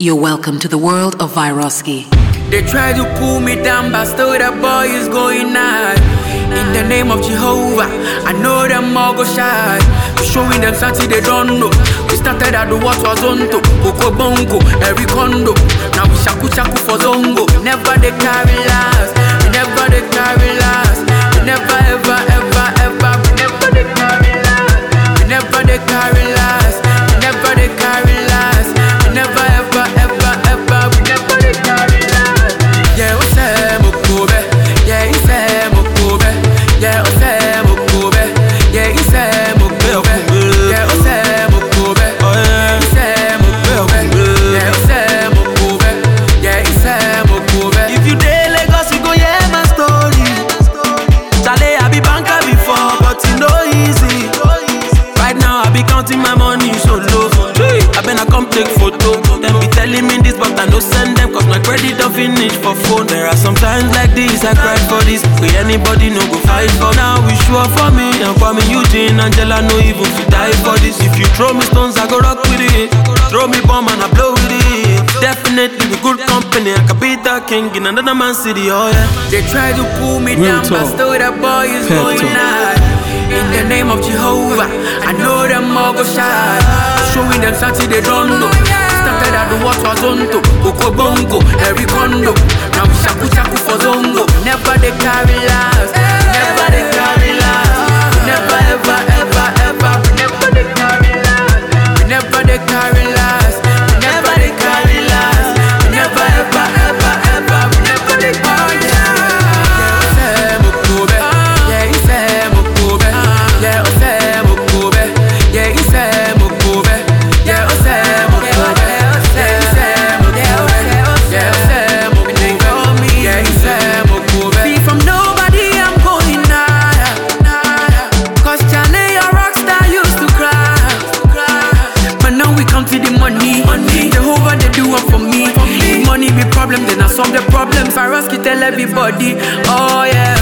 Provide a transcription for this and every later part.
You're welcome to the world of Viroski. They try to pull me down, but still the boy is going high. In the name of Jehovah, I know them all go shy. We showing them something they don't know. We started at the what was on to Coco Bongo, every condo. Now we shaku shaku for Zongo. Never they carry last. Never they I no send them cause my credit don't finish for phone. There are some times like this, I cry for this. We anybody no go fight for now. We sure for me and for me, Eugene, Angela, no even to die for this. If you throw me stones, I go rock with it. Throw me bomb and I blow with it. Definitely with good company, I could be the king in another man's city. Oh yeah. They try to pull me Real down, but still the boy is Pep going talk. high. In the name of Jehovah, I know them all go shy. Showing them something they don't know. What was on to Coco Bongo, condo. Now we shaku shaku for Zongo. Never they carry last. Tell everybody, oh yeah.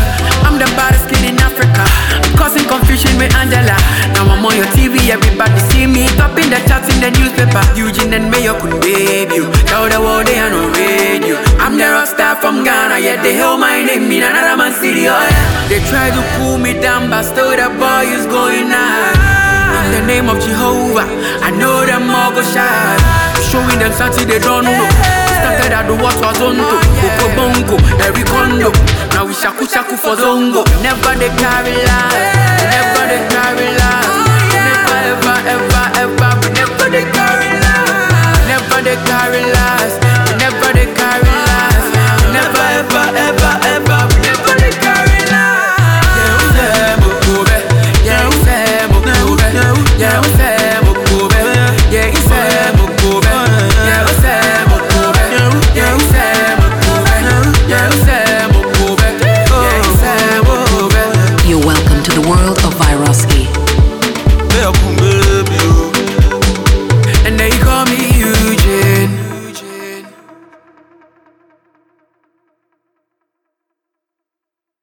I'm the baddest kid in Africa. I'm causing confusion with Angela. Now I'm on your TV, everybody see me. Top in the charts in the newspaper. Eugene and Mayo could babe you. Tell the world they are no radio. I'm the rockstar from Ghana, yet they hail my name in another man's city, oh yeah. They try to pull me down, but still the boy is going high. In the name of Jehovah, I know them all go shy. Showing them something they don't know. At the what was on to oh, Coco Bongo, every condo. Now we shaku shaku for Zongo. Never they carry. We never they carry last.